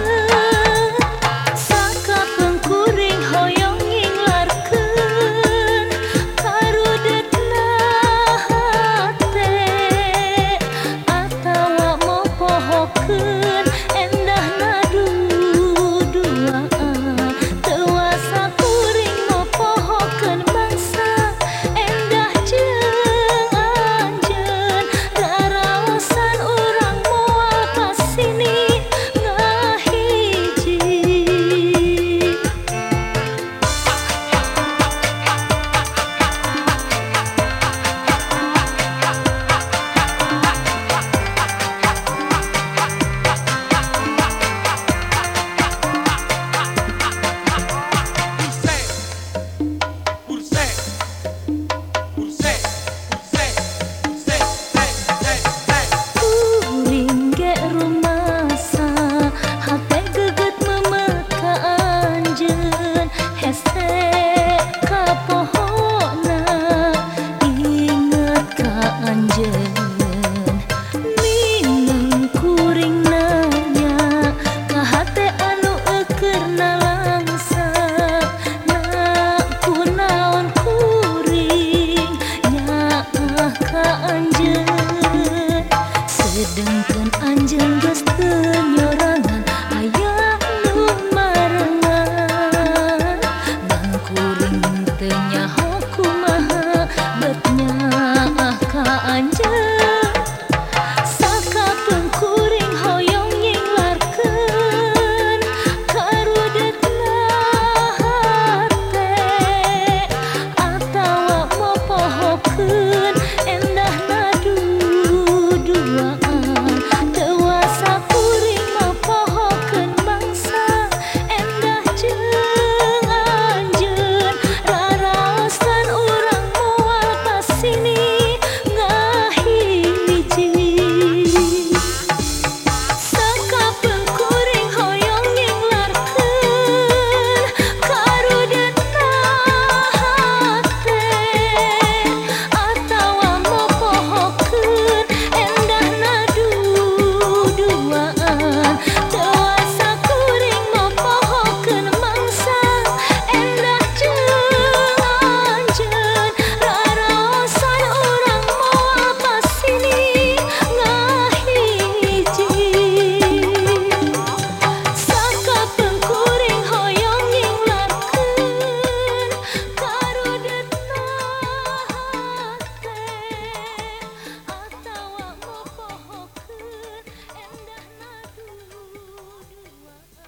啊